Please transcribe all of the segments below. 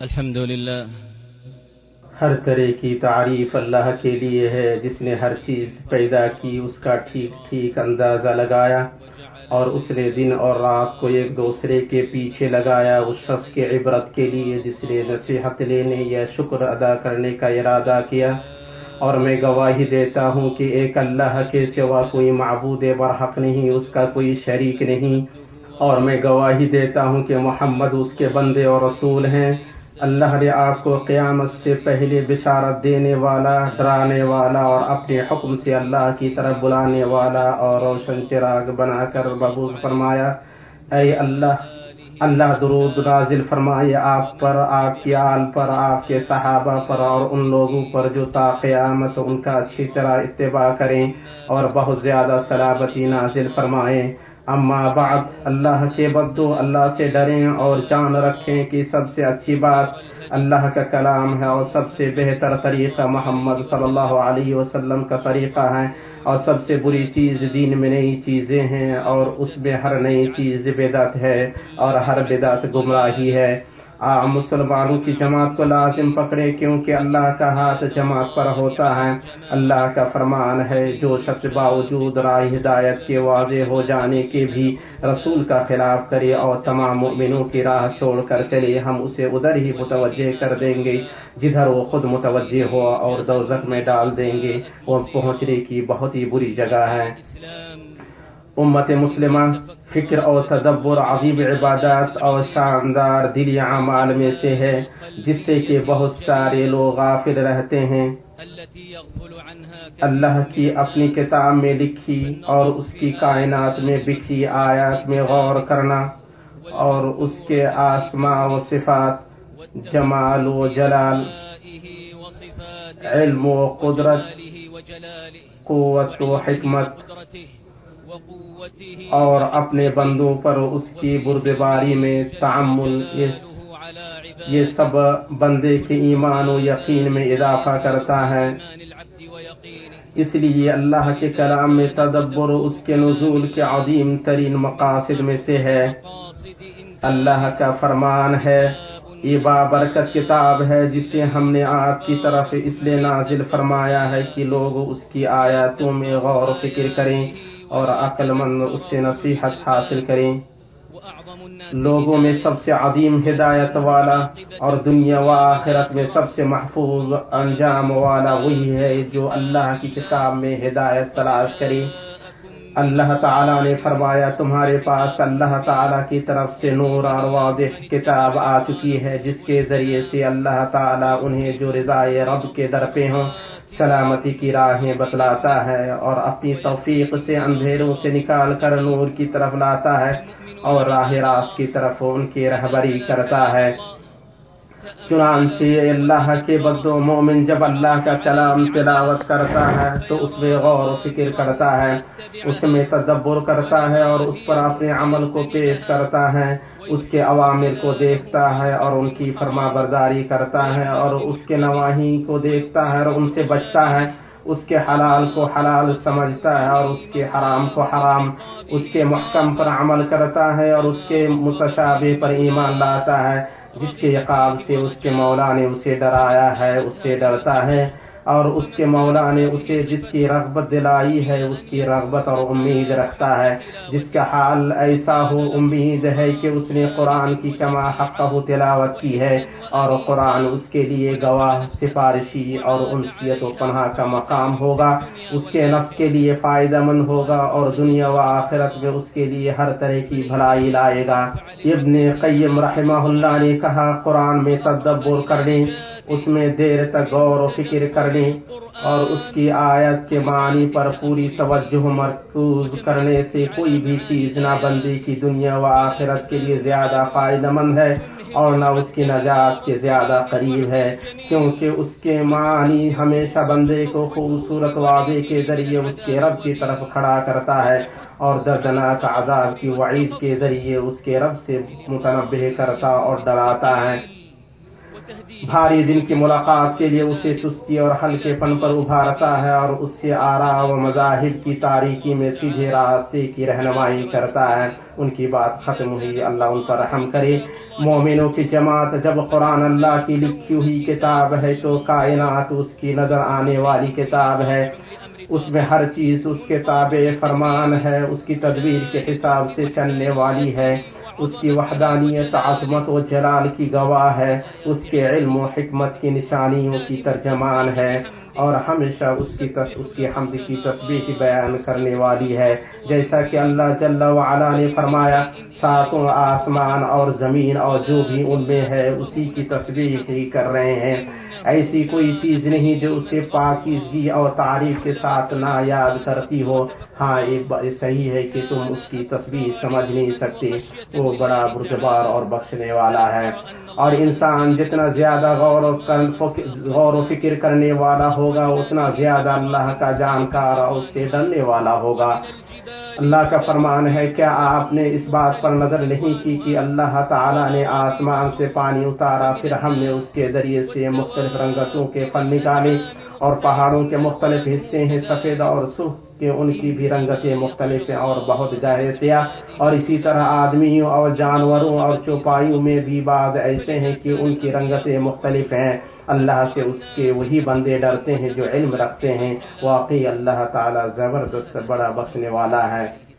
الحمد لله ہر طرح کی تعریف اللہ کے لیے ہے، جس نے ہر چیز پیدا کی، اس کا ٹھیک ٹھیک اندازہ لگایا، اور اس نے دن اور رات کو ایک دوسرے کے پیچھے لگایا، اس شخص کے عبرت کے لیے، جس نے نصیحت لینے یا شکر ادا کرنے کا ارادہ کیا۔ اور میں گواہی دیتا ہوں کہ ایک اللہ کے سوا کوئی معبود برحق نہیں، اس کا کوئی شریک نہیں۔ اور میں گواہی دیتا ہوں کہ محمد اس کے بندے اور رسول ہیں۔ اللہ نے آپ کو قیامت سے پہلے بشارت دینے والا، ڈرانے والا اور اپنے حکم سے اللہ کی طرف بلانے والا اور روشن چراغ بنا کر ببوز فرمایا، اے اللہ اللہ درود نازل فرمائے آپ پر، آپ کی آل پر، آپ کے صحابہ پر اور ان لوگوں پر جو تا قیامت ان کا اچھی طرح اتباع کریں اور بہت زیادہ سلامتی نازل فرمائیں۔ اما بعد، اللہ کے بدو، اللہ سے ڈریں اور جان رکھیں کہ سب سے اچھی بات اللہ کا کلام ہے اور سب سے بہتر طریقہ محمد صلی اللہ علیہ وسلم کا طریقہ ہے اور سب سے بری چیز دین میں نئی چیزیں ہیں اور اس میں ہر نئی چیز بدعت ہے اور ہر بدعت گمراہی ہے۔ مسلمانوں کی جماعت کو لازم پکڑے کیونکہ اللہ کا ہاتھ جماعت پر ہوتا ہے۔ اللہ کا فرمان ہے، جو شخص باوجود رائے ہدایت کے واضح ہو جانے کے بھی رسول کا خلاف کرے اور تمام مؤمنوں کی راہ چھوڑ کر چلے، ہم اسے ادھر ہی متوجہ کر دیں گے، جدھر وہ خود متوجہ ہو اور دوزخ میں ڈال دیں گے۔ وہ پہنچنے کی بہت ہی بری جگہ ہے۔ امت مسلمہ فکر اور تدبر عظیم عبادات اور شاندار دلی اعمال میں سے ہے جس سے کہ بہت سارے لوگ غافل رہتے ہیں۔ اللہ کی اپنی کتاب میں لکھی اور اس کی کائنات میں بکھی آیات میں غور کرنا اور اس کے آسماء و صفات جمال و جلال علم و قدرت قوت و حکمت اور اپنے بندوں پر اس کی بردباری میں تعمل، یہ سب بندے کے ایمان و یقین میں اضافہ کرتا ہے۔ اس لیے اللہ کے کلام میں تدبر اس کے نزول کے عظیم ترین مقاصد میں سے ہے۔ اللہ کا فرمان ہے، یہ بابرکت کتاب ہے جسے ہم نے آپ کی طرف اس لیے نازل فرمایا ہے کہ لوگ اس کی آیاتوں میں غور و فکر کریں۔ اور عقل مند اس سے نصیحت حاصل کریں۔ لوگوں میں سب سے عظیم ہدایت والا اور دنیا و آخرت میں سب سے محفوظ انجام والا وہی ہے جو اللہ کی کتاب میں ہدایت تلاش کرے اللہ تعالیٰ نے فرمایا، تمہارے پاس اللہ تعالیٰ کی طرف سے نور اور واضح کتاب آ چکی ہے، جس کے ذریعے سے اللہ تعالیٰ انہیں جو رضاء رب کے در پہ ہوں، سلامتی کی راہیں بتلاتا ہے اور اپنی توفیق سے اندھیروں سے نکال کر نور کی طرف لاتا ہے اور راہ راست کی طرف ان کی رہبری کرتا ہے۔ چنانچہ اللہ کے بد و مومن جب اللہ کا کلام تلاوت کرتا ہے تو اس میں غور و فکر کرتا ہے، اس میں تدبر کرتا ہے اور اس پر اپنے عمل کو پیش کرتا ہے، اس کے عوامر کو دیکھتا ہے اور ان کی فرما برداری کرتا ہے اور اس کے نواحی کو دیکھتا ہے اور ان سے بچتا ہے۔ اس کے حلال کو حلال سمجھتا ہے اور اس کے حرام کو حرام، اس کے محکم پر عمل کرتا ہے اور اس کے متشابہ پر ایمان لاتا ہے۔ جس کے عقاب سے اس کے مولا نے اسے ڈرایا ہے، اس سے ڈرتا ہے۔ اور اس کے مولا نے اسے جس کی رغبت دلائی ہے، اس کی رغبت اور امید رکھتا ہے۔ جس کا حال ایسا ہو، امید ہے کہ اس نے قرآن کی شمع حق تلاوت کی ہے اور قرآن اس کے لیے گواہ، سفارشی اور انسیت و پناہ کا مقام ہوگا۔ اس کے نفس کے لیے فائدہ مند ہوگا اور دنیا و آخرت میں اس کے لیے ہر طرح کی بھلائی لائے گا۔ ابن قیم رحمہ اللہ نے کہا، قرآن میں تدبر کرنے اس میں دیر تک غور و فکر کرنے اور اس کی آیت کے معنی پر پوری توجہ مرکوز کرنے سے کوئی بھی چیز نہ بندی کی دنیا و آخرت کے لیے زیادہ فائدہ مند ہے اور نہ اس کی نجات کے زیادہ قریب ہے، کیونکہ اس کے معنی ہمیشہ بندے کو خوبصورت وعدے کے ذریعے اس کے رب کی طرف کھڑا کرتا ہے اور دردناک عذاب کی وعید کے ذریعے اس کے رب سے متنبع کرتا اور ڈراتا ہے۔ بھاری دن کی ملاقات کے لیے اسے سستی اور ہلکے پن پر ابھارتا ہے اور اس سے آرا و مذاہب کی تاریکی میں سیدھے راستے کی رہنمائی کرتا ہے۔ ان کی بات ختم ہوئی۔ اللہ ان پر رحم کرے۔ مومنوں کی جماعت جب قرآن اللہ کی لکھی ہوئی کتاب ہے تو کائنات اس کی نظر آنے والی کتاب ہے۔ اس میں ہر چیز اس کے تابع فرمان ہے۔ اس کی تدبیر کے حساب سے چلنے والی ہے۔ اس کی وحدانیت، عظمت و جلال کی گواہ ہے، اس کے علم و حکمت کی نشانیوں کی ترجمان ہے۔ اور ہمیشہ اس کی تس، اس کی حمد کی تصویر بیان کرنے والی ہے۔ جیسا کہ اللہ جل وعلا نے فرمایا، ساتوں آسمان اور زمین اور جو بھی ان میں ہے، اسی کی تصویر ہی کر رہے ہیں۔ ایسی کوئی چیز نہیں جو اسے پاکیزگی اور تعریف کے ساتھ نہ یاد کرتی ہو۔ ہاں ایک بات صحیح ہے کہ تم اس کی تصویر سمجھ نہیں سکتے۔ وہ بڑا برجبار اور بخشنے والا ہے۔ اور انسان جتنا زیادہ غور و غور و فکر کرنے والا ہوگا، اتنا زیادہ اللہ کا جانکار اور اس سے ڈرنے والا ہوگا۔ اللہ کا فرمان ہے، کیا آپ نے اس بات پر نظر نہیں کی کہ اللہ تعالیٰ نے آسمان سے پانی اتارا، پھر ہم نے اس کے ذریعے سے مختلف رنگتوں کے پن نکالے اور پہاڑوں کے مختلف حصے ہیں، سفید اور سرخ کہ ان کی بھی رنگتیں مختلف ہیں اور بہت ظاہر سیاہ اور اسی طرح آدمیوں اور جانوروں اور چوپایوں میں بھی بعض ایسے ہیں کہ ان کی رنگتیں مختلف ہیں۔ اللہ سے اس کے وہی بندے ڈرتے ہیں جو علم رکھتے ہیں۔ واقعی اللہ تعالی زبردست بڑا بخشنے والا ہے۔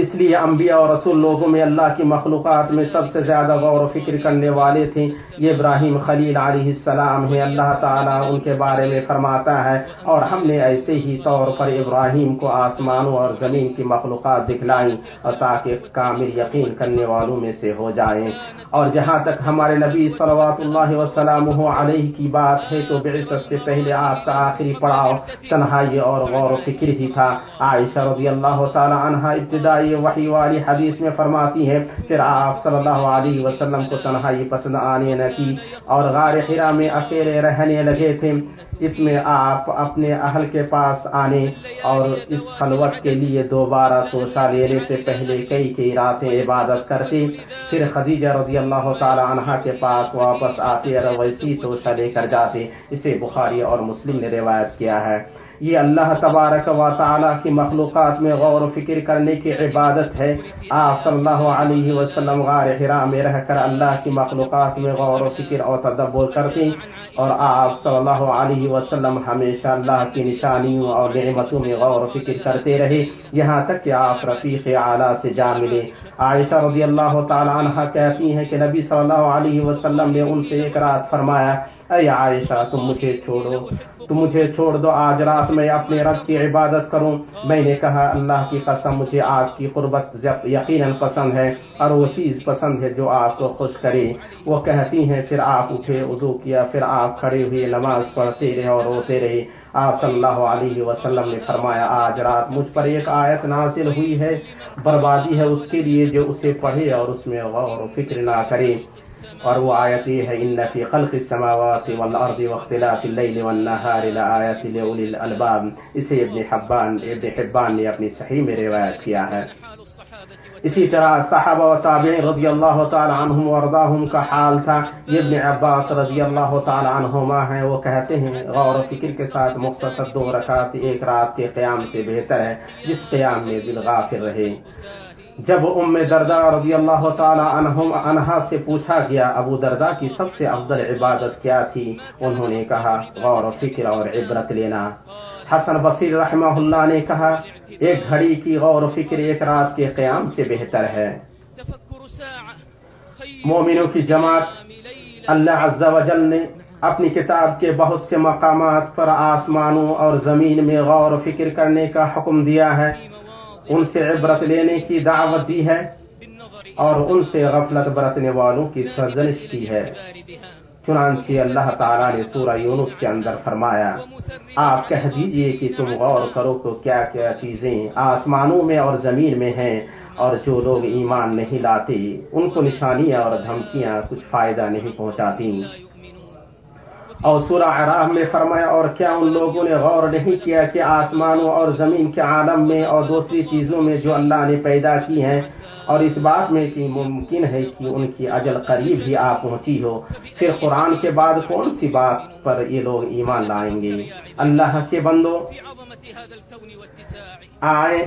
اس لیے انبیاء اور رسول لوگوں میں اللہ کی مخلوقات میں سب سے زیادہ غور و فکر کرنے والے تھے یہ ابراہیم خلیل علیہ السلام ہے اللہ تعالیٰ ان کے بارے میں فرماتا ہے اور ہم نے ایسے ہی طور پر ابراہیم کو آسمانوں اور زمین کی مخلوقات دکھلائیں اور تاکہ کامل یقین کرنے والوں میں سے ہو جائیں۔ اور جہاں تک ہمارے نبی صلوات اللہ وسلم علیہ کی بات ہے تو بعثت سے پہلے آپ کا آخری پڑاؤ تنہائی اور غور و فکر ہی تھا۔ عائشہ رضی اللہ تعالی عنہ ابتدائی وحی والی حدیث میں فرماتی ہے، پھر آپ صلی اللہ علیہ وسلم کو تنہائی پسند آنے نہ کی اور غار حرا میں اکیلے رہنے لگے تھے۔ اس میں آپ اپنے اہل کے پاس آنے اور اس خلوت کے لیے دوبارہ توشہ لینے سے پہلے کئی کئی راتیں عبادت کرتے۔ پھر خدیجہ رضی اللہ تعالی عنہ کے پاس واپس آتے اور ویسی توشہ لے کر جاتے۔ اسے بخاری اور مسلم نے روایت کیا ہے۔ یہ اللہ تبارک و تعالیٰ کی مخلوقات میں غور و فکر کرنے کی عبادت ہے۔ آپ صلی اللہ علیہ وسلم غار حرا میں رہ کر اللہ کی مخلوقات میں غور و فکر اور تدبر کرتے اور آپ صلی اللہ علیہ وسلم ہمیشہ اللہ کی نشانیوں اور نعمتوں میں غور و فکر کرتے رہے۔ یہاں تک کہ آپ رفیق اعلیٰ سے جا ملے۔ عائشہ رضی اللہ تعالیٰ عنہ کہتی ہیں کہ نبی صلی اللہ علیہ وسلم نے ان سے ایک رات فرمایا، اے عائشہ تم مجھے چھوڑو۔ تم مجھے چھوڑ دو، آج رات میں اپنے رب کی عبادت کروں۔ میں نے کہا، اللہ کی قسم، مجھے آپ کی قربت یقیناً پسند ہے اور وہ چیز پسند ہے جو آپ کو خوش کرے۔ وہ کہتی ہیں، پھر آپ اٹھے وضو کیا، پھر آپ کھڑے ہوئے نماز پڑھتے رہے اور روتے رہے۔ آپ صلی اللہ علیہ وسلم نے فرمایا، آج رات مجھ پر ایک آیت نازل ہوئی ہے، بربادی ہے اس کے لیے جو اسے پڑھے اور اس میں غور و فکر نہ کرے۔ اور وہ آیت یہ ہے ان فی خلق السماوات والارض واختلاف اللیل والنہار لآیات لأولی الالباب اسے ابن حبان ابن حبان نے اپنی صحیح میں روایت کیا ہے۔ اسی طرح صحابہ و تابعین رضی اللہ تعالی عنہم ورداہم کا حال تھا۔ یہ ابن عباس رضی اللہ تعالی عنہما ہیں، وہ کہتے ہیں، غور و فکر کے ساتھ مختصر دو رکعت ایک رات کے قیام سے بہتر ہے، جس قیام میں دل غافر رہے۔ جب ام دردا رضی اللہ تعالی عنہم عنہا سے پوچھا گیا، ابو دردا کی سب سے افضل عبادت کیا تھی؟ انہوں نے کہا، غور و فکر اور عبرت لینا۔ حسن بصیر رحمہ اللہ نے کہا، ایک گھڑی کی غور و فکر ایک رات کے قیام سے بہتر ہے۔ مومنوں کی جماعت، اللہ عز و جل نے اپنی کتاب کے بہت سے مقامات پر آسمانوں اور زمین میں غور و فکر کرنے کا حکم دیا ہے۔ ان سے عبرت لینے کی دعوت دی ہے اور ان سے غفلت برتنے والوں کی سرزنش کی ہے۔ چنانچہ اللہ تعالیٰ نے سورہ یونس کے اندر فرمایا، آپ کہہ دیجیے کہ تم غور کرو تو کیا کیا چیزیں آسمانوں میں اور زمین میں ہیں اور جو لوگ ایمان نہیں لاتے، ان کو نشانیاں اور دھمکیاں کچھ فائدہ نہیں پہنچاتی۔ اور سورہ عراب میں فرمایا، اور کیا ان لوگوں نے غور نہیں کیا کہ آسمانوں اور زمین کے عالم میں اور دوسری چیزوں میں جو اللہ نے پیدا کی ہیں؟ اور اس بات میں کہ ممکن ہے کہ ان کی اجل قریب ہی آ پہنچی ہو۔ پھر قرآن کے بعد کون سی بات پر یہ لوگ ایمان لائیں گے؟ اللہ کے بندو، آئے،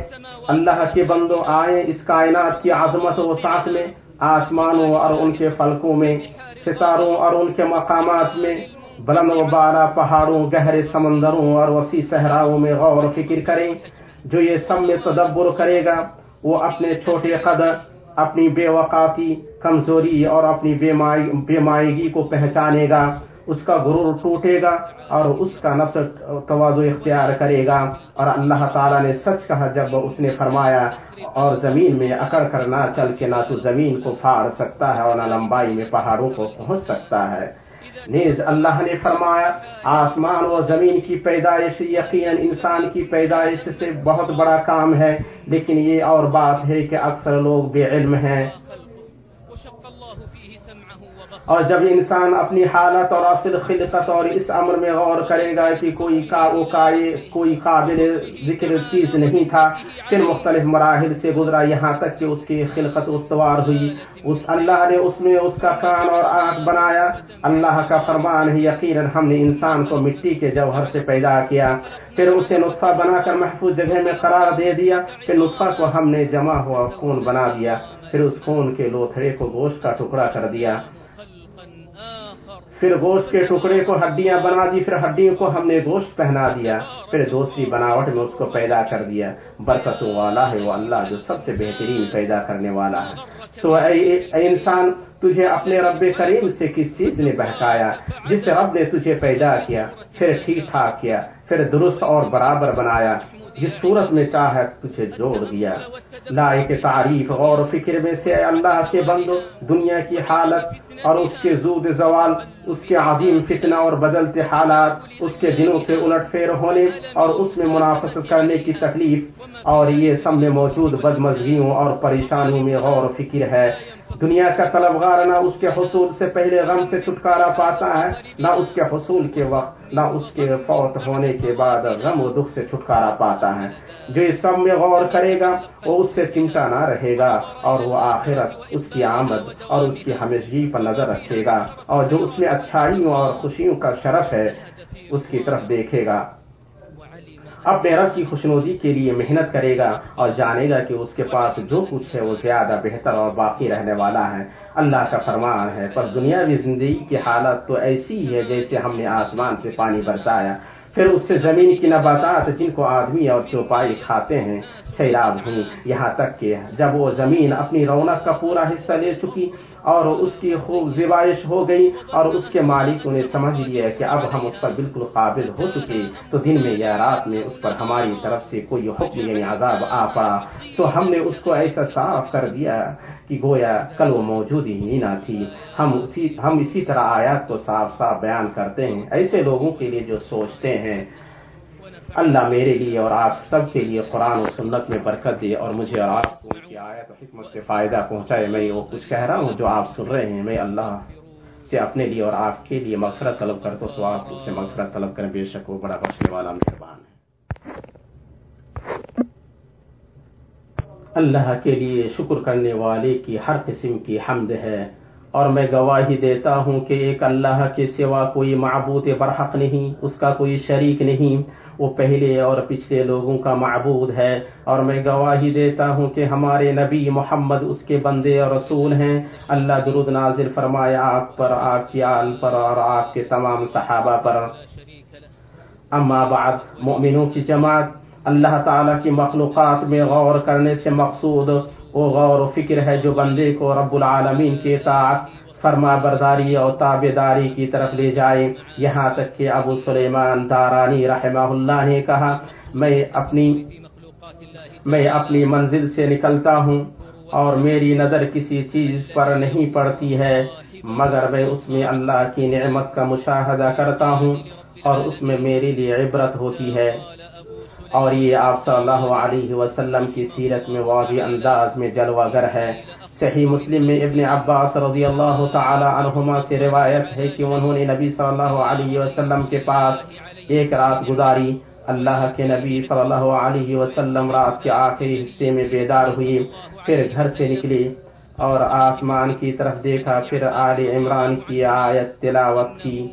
اللہ کے بندو، آئے اس کائنات کی عظمت و ساتھ میں، آسمانوں اور ان کے فلکوں میں، ستاروں اور ان کے مقامات میں بلند و بالا پہاڑوں، گہرے سمندروں اور وسیع صحراؤں میں غور و فکر کریں۔ جو یہ سب میں تدبر کرے گا، وہ اپنے چھوٹے قدر، اپنی بے وقافی، کمزوری اور اپنی بے مائیگی کو پہچانے گا۔ اس کا غرور ٹوٹے گا اور اس کا نفس توازو اختیار کرے گا۔ اور اللہ تعالیٰ نے سچ کہا جب اس نے فرمایا، اور زمین میں اکڑ کر نہ چل کے نہ تو زمین کو پھاڑ سکتا ہے اور نہ لمبائی میں پہاڑوں کو پہنچ سکتا ہے۔ نیز اللہ نے فرمایا، آسمان و زمین کی پیدائش یقیناً انسان کی پیدائش سے بہت بڑا کام ہے، لیکن یہ اور بات ہے کہ اکثر لوگ بے علم ہیں۔ اور جب انسان اپنی حالت اور اصل خلقت اور اس عمر میں غور کرے گا کہ کوئی کا کوئی قابل ذکر چیز نہیں تھا، پھر مختلف مراحل سے گزرا۔ یہاں تک کہ اس کی خلقت استوار ہوئی۔ اس اللہ نے اس میں اس کا کان اور آنکھ بنایا۔ اللہ کا فرمان ہے، یقیناً ہم نے انسان کو مٹی کے جوہر سے پیدا کیا۔ پھر اسے نطفہ بنا کر محفوظ جگہ میں قرار دے دیا۔ پھر نطفہ کو ہم نے جمع ہوا خون بنا دیا۔ پھر اس خون کے لوتھڑے کو گوشت کا ٹکڑا کر دیا۔ پھر گوشت کے ٹکڑے کو ہڈیاں بنا دی، پھر ہڈیوں کو ہم نے گوشت پہنا دیا، پھر دوسری بناوٹ میں اس کو پیدا کر دیا۔ برکتوں والا ہے وہ اللہ جو سب سے بہترین پیدا کرنے والا ہے۔ سو اے اے انسان، تجھے اپنے رب کریم سے کس چیز نے بہکایا؟ جس رب نے تجھے پیدا کیا، پھر ٹھیک ٹھاک کیا۔ پھر درست اور برابر بنایا۔ جس صورت میں چاہے تجھے جوڑ دیا۔ لائق تعریف غور و فکر میں سے اللہ کے بندو دنیا کی حالت اور اس کے زود زوال، اس کے عظیم فتنہ اور بدلتے حالات، اس کے دنوں سے الٹ پھیر ہونے اور اس میں منافست کرنے کی تکلیف۔ اور یہ سب میں موجود بدمزگیوں اور پریشانیوں میں غور و فکر ہے۔ دنیا کا طلبگار نہ اس کے حصول سے پہلے غم سے چھٹکارا پاتا ہے، نہ اس کے حصول کے وقت۔ نہ اس کے فوت ہونے کے بعد غم و دکھ سے چھٹکارا پاتا ہے۔ جو اس سب میں غور کرے گا، وہ اس سے چنتا نہ رہے گا، اور وہ آخرت اس کی آمد اور اس کی ہمیشگی پر نظر رکھے گا، اور جو اس میں اچھائیوں اور خوشیوں کا شرف ہے، اس کی طرف دیکھے گا۔ اب میرا کی خوشنودی کے لیے محنت کرے گا اور جانے گا کہ اس کے پاس جو کچھ ہے وہ زیادہ بہتر اور باقی رہنے والا ہے۔ اللہ کا فرمان ہے، پر دنیاوی زندگی کی حالت تو ایسی ہی ہے جیسے ہم نے آسمان سے پانی برسایا۔ پھر اس سے زمین کی نباتات، جن کو آدمی اور چوپائی کھاتے ہیں، سیلاب ہوئی۔ یہاں تک کہ جب وہ زمین اپنی رونق کا پورا حصہ لے چکی اور اس کی خوب زبائش ہو گئی اور اس کے مالک نے سمجھ لیا کہ اب ہم اس پر بالکل قابل ہو چکے تو دن میں یا رات میں اس پر ہماری طرف سے کوئی حکم یعنی عذاب آ پڑا تو ہم نے اس کو ایسا صاف کر دیا کہ گویا کل وہ موجود ہی نہ تھی۔ ہم اسی ہم اسی طرح آیات کو صاف صاف بیان کرتے ہیں۔ ایسے لوگوں کے لیے جو سوچتے ہیں۔ اللہ میرے لیے اور آپ سب کے لیے قرآن و سنت میں برکت دے اور مجھے اور آپ کو کی آیت حکمت سے فائدہ پہنچائے۔ میں وہ کچھ کہہ رہا ہوں جو آپ سن رہے ہیں۔ میں اللہ سے اپنے لیے اور آپ کے لیے مغفرت طلب کرتا ہوں، تو آپ اس سے مغفرت طلب کریں۔ بے شک وہ بڑا بخشنے والا مہربان ہے۔ اللہ کے لیے شکر کرنے والے کی ہر قسم کی حمد ہے اور میں گواہی دیتا ہوں کہ ایک اللہ کے سوا کوئی معبود برحق نہیں، اس کا کوئی شریک نہیں۔ وہ پہلے اور پچھلے لوگوں کا معبود ہے اور میں گواہی دیتا ہوں کہ ہمارے نبی محمد اس کے بندے اور رسول ہیں۔ اللہ درود نازل فرمایا آپ پر، آپ کی آل پر اور آپ کے تمام صحابہ پر۔ اما بعد مؤمنوں کی جماعت، اللہ تعالیٰ کی مخلوقات میں غور کرنے سے مقصود، وہ غور و فکر ہے جو بندے کو رب العالمین کے اطاعت فرما برداری اور تابے داری کی طرف لے جائے یہاں تک کہ ابو سلیمان دارانی رحمہ اللہ نے کہا، میں اپنی میں اپنی منزل سے نکلتا ہوں اور میری نظر کسی چیز پر نہیں پڑتی ہے، مگر میں اس میں اللہ کی نعمت کا مشاہدہ کرتا ہوں اور اس میں میرے لیے عبرت ہوتی ہے۔ اور یہ آپ صلی اللہ علیہ وسلم کی سیرت میں واضح انداز میں جلوہ گر ہے۔ صحیح مسلم میں ابن عباس رضی اللہ تعالی عنہما سے روایت ہے کہ انہوں نے نبی صلی اللہ علیہ وسلم کے پاس ایک رات گزاری۔ اللہ کے نبی صلی اللہ علیہ وسلم رات کے آخری حصے میں بیدار ہوئی، پھر گھر سے نکلی اور آسمان کی طرف دیکھا، پھر آل عمران کی آیت تلاوت کی۔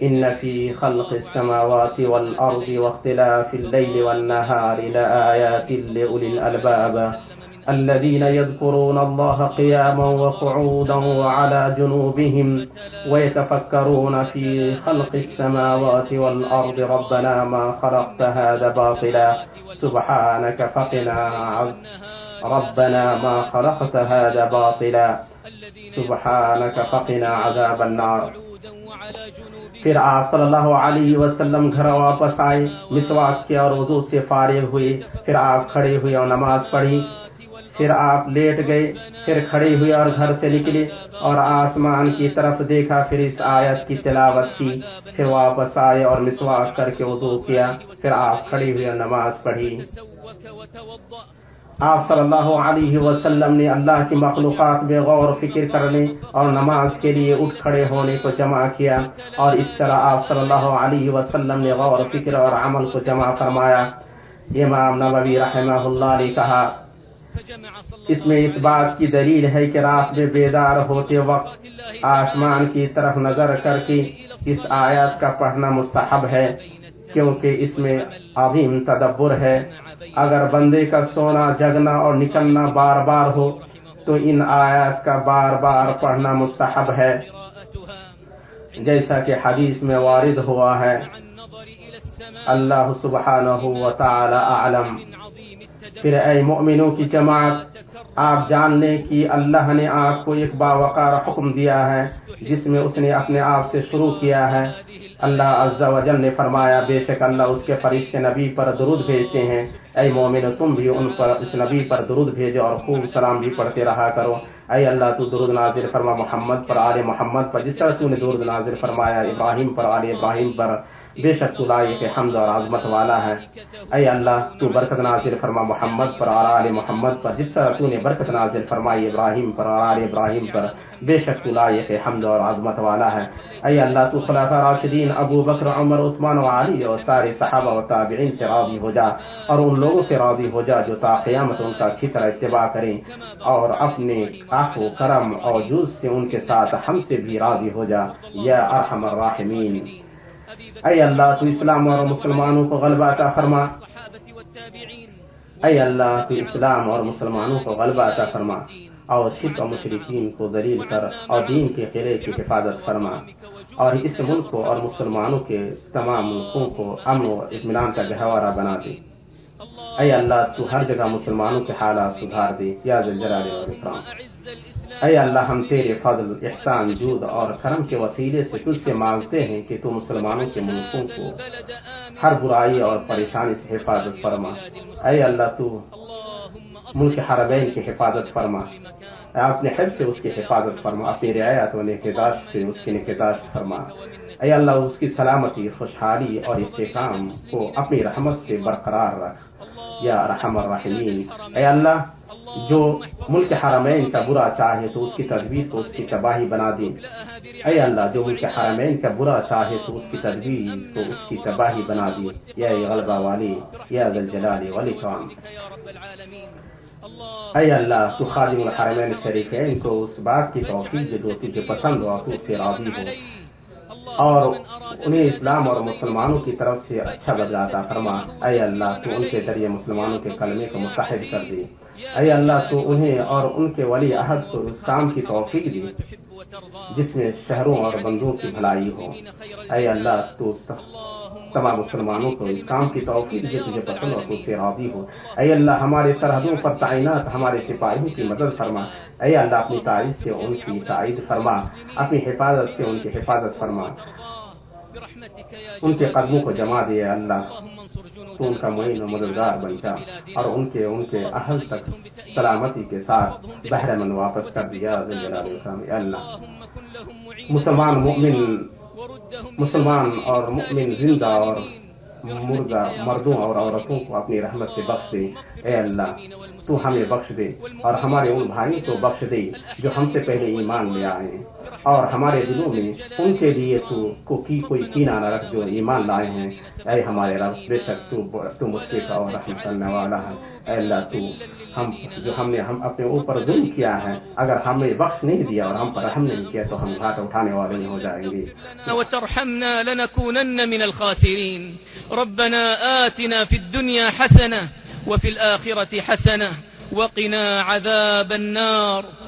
ان فی خلق السماوات والارض واختلاف الليل والنهار لآيات لأولي الألباب الذين يذكرون الله قياما وقعودا وعلى جنوبهم ويتفكرون في خلق السماوات والأرض ربنا ما خلقت هذا باطلا سبحانك فقنا ربنا ما خلقت هذا باطلا سبحانك فقنا عذاب النار. پھر آپ صلی اللہ علیہ وسلم گھر واپس آئے، مسواک کیا اور وضو سے فارغ ہوئے پھر آپ کھڑے ہوئے اور نماز پڑھی۔ پھر آپ لیٹ گئے، پھر کھڑے ہوئے اور گھر سے نکلے اور آسمان کی طرف دیکھا، پھر اس آیت کی تلاوت کی، پھر واپس آئے اور مسواک کر کے وضو کیا، پھر آپ کھڑے ہوئے اور نماز پڑھی۔ آپ صلی اللہ علیہ وسلم نے اللہ کی مخلوقات میں غور و فکر کرنے اور نماز کے لیے اٹھ کھڑے ہونے کو جمع کیا اور اس طرح آپ صلی اللہ علیہ وسلم نے غور و فکر اور عمل کو جمع فرمایا۔ امام نبوی رحمہ اللہ نے کہا اس میں اس بات کی دلیل ہے کہ رات میں بیدار ہوتے وقت آسمان کی طرف نظر کر کے اس آیات کا پڑھنا مستحب ہے، کیونکہ اس میں عظیم تدبر ہے۔ اگر بندے کا سونا، جگنا اور نکلنا بار بار ہو، تو ان آیات کا بار بار پڑھنا مستحب ہے۔ جیسا کہ حدیث میں وارد ہوا ہے، اللہ سبحانہ و تعالی اعلم۔ پھر اے مؤمنوں کی جماعت، آپ جان لیں کہ اللہ نے آپ کو ایک باوقار حکم دیا ہے، جس میں اس نے اپنے آپ سے شروع کیا ہے۔ اللہ عز و جل نے فرمایا، بے شک اللہ اس کے فرشتے نبی پر درود بھیجتے ہیں۔ اے مومن، تم بھی ان پر، اس نبی پر درود بھیجو اور خوب سلام بھی پڑھتے رہا کرو۔ اے اللہ، تو درود نازل فرما، محمد پر، آل محمد پر، جس طرح تو نے درود نازل فرمایا، ابراہیم پر، آل ابراہیم پر۔ بے شک تو لائق حمد اور عظمت والا ہے۔ اے اللہ، تو برکت نازل فرما محمد پر اور آل محمد پر۔ جس طرح تو نے برکت نازل فرمائی ابراہیم پر اور آل ابراہیم پر، بے شک تو لائق حمد اور عظمت والا ہے۔ اے اللہ، تو خلافہ راشدین، ابو بکر، عمر، عثمان و علی اور سارے صحابہ و تابعین سے راضی ہو جا اور ان لوگوں سے راضی ہو جا جو تا قیامت ان کا اچھی طرح اتباع کریں اور اپنے آف و کرم اور جز سے ان کے ساتھ ہم سے بھی راضی ہو جا۔ یا ارحم الراحمین۔ اے اللہ، تو اسلام اور مسلمانوں کو غلبہ عطا فرما۔ اے اللہ، تو اسلام اور مسلمانوں کو غلبہ عطا فرما۔ اور شرک و مشرقین کو دلیل کر اور دین کے قلعے کی حفاظت فرما۔ اور اس ملک کو اور مسلمانوں کے تمام ملکوں کو امن و اطمینان کا گہوارہ بنا دے۔ اے اللہ، تو ہر جگہ مسلمانوں کے حالات سدھار دے۔ یا جلال اور اکرام اے اللہ، ہم تیرے فضل، احسان، جود اور کرم کے وسیلے سے تجھ سے مانگتے ہیں کہ تو مسلمانوں کے ملکوں کو ہر برائی اور پریشانی سے حفاظت فرما۔ اے اللہ، تو ملک حربین کی حفاظت فرما۔ اپنے حب سے اس کی حفاظت فرما۔ اپنی رعایت و نگہداشت سے اس کی نگہداشت فرما۔ اے اللہ، اس کی سلامتی، خوشحالی اور استحکام کو اپنی رحمت سے برقرار رکھ۔ یا رحم الرحمین اے اللہ جو ملک حرمین کا برا چاہے تو اس کی تدبیر کو اس کی تباہی بنا دے اے اللہ، جو ملک حرمین کا برا چاہے تو اس کی تدبیر کو اس کی تباہی بنا دے یا غلبہ والی، یا جلال والی کام اے اللہ، تو خادم الحرمین شریفین کو اس بات کی توفیق جو تجھے پسند ہو تو اس سے راضی ہو۔ اور انہیں اسلام اور مسلمانوں کی طرف سے اچھا بدلا عطا فرما۔ اے اللہ، تو ان کے ذریعے مسلمانوں کے کلمے کو متحد کر دی۔ اے اللہ، تو انہیں اور ان کے ولی عہد کو اس کام کی توفیق دی، جس میں شہروں اور بندوں کی بھلائی ہو۔ اے اللہ، تو تمام مسلمانوں کو اس کام کی توفیق جو تجھے پسند اور سے راضی ہو۔ اے اللہ، ہمارے سرحدوں پر تعینات، ہمارے سپاہیوں کی مدد فرما۔ اے اللہ، اپنی تعریف سے ان کی تائید فرما۔ اپنی حفاظت سے ان کی حفاظت فرما۔ ان کے قدموں کو جما دے اللہ۔ تو ان کا معین و مددگار بن جا۔ اور ان کے ان کے اہل تک سلامتی کے ساتھ بحر من واپس کر دیا۔ اللہ۔ مسلمان مؤمن مسلمان اور مؤمن زندہ اور مردہ مردوں اور عورتوں کو اپنی رحمت سے بخش دے۔ اے اللہ، تو ہمیں بخش دے اور ہمارے ان بھائی کو بخش دے جو ہم سے پہلے ایمان لے آئے۔ ہیں اور ہمارے دلوں میں ان کے لیے تو کو کی کوئی کینہ نہ رکھ جو ایمان لائے ہیں۔ اے ہمارے رب، بے شک تو تو مشکل کا اور رحم کرنے والا ہے۔ اے اللہ، تو ہم جو ہم نے ہم اپنے اوپر ظلم کیا ہے، اگر ہمیں بخش نہیں دیا اور ہم پر رحم نہیں کیا، تو ہم گھاٹ اٹھانے والے نہیں ہو جائیں گے۔ وترحمنا لنكونن من الخاسرين ربنا آتنا في الدنيا حسنة وفي الآخرة حسنة وقنا عذاب النار۔